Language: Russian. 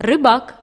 рыбак.